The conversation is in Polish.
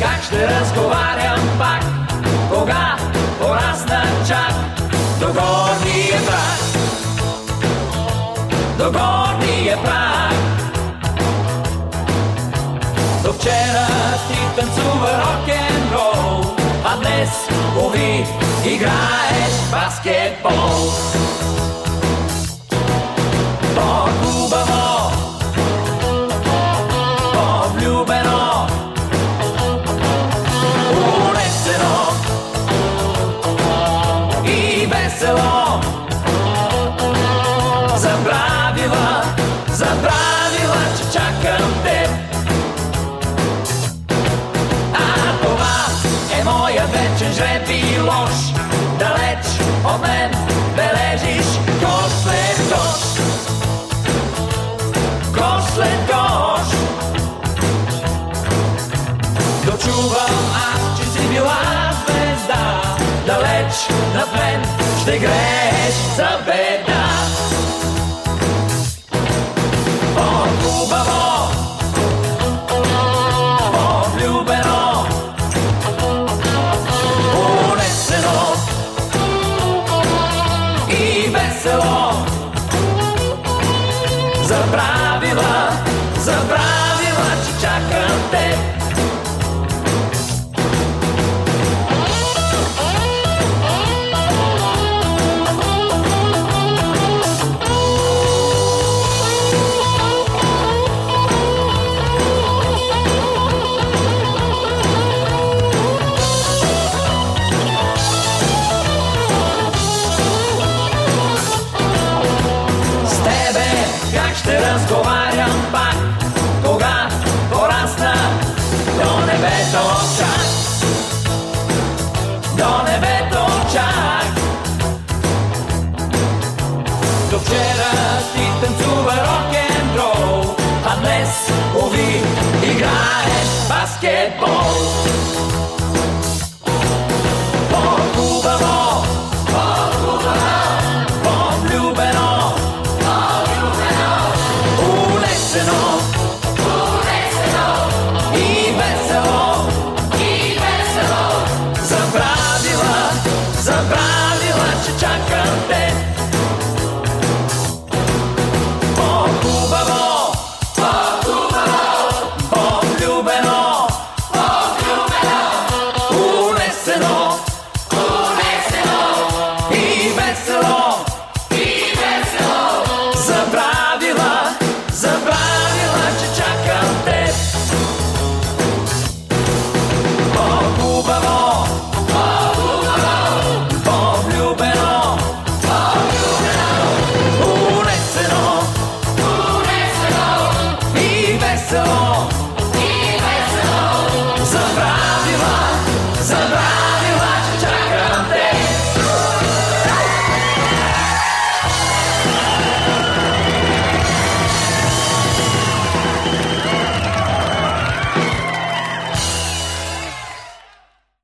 kakšne razgovarjam, pak koga porastan čak, dogorni je prah, dogorni je prah. Do včera ti tancuval rock and roll, a dnes, bovi, igraješ basketbol. Žrebí lož, daleč od men, beležíš košle koš. Košle koš. Dočúvam a či si byla zvezda, daleč nad men, vždy greš za beda. Pochúbavo, obľúbeno, uneseno so ще разговарям пак, кога порасна до небето чак, до небето чак. До вчера ти танцува рок-н-рол, а днес, уви, играеш баскетбол. about you, what